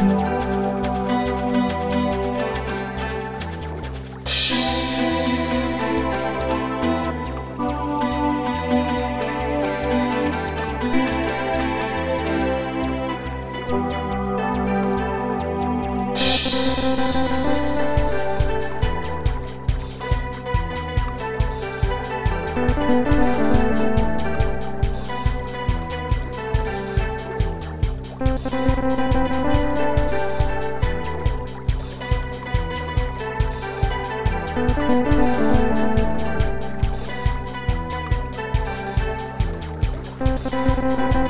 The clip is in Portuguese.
Música Música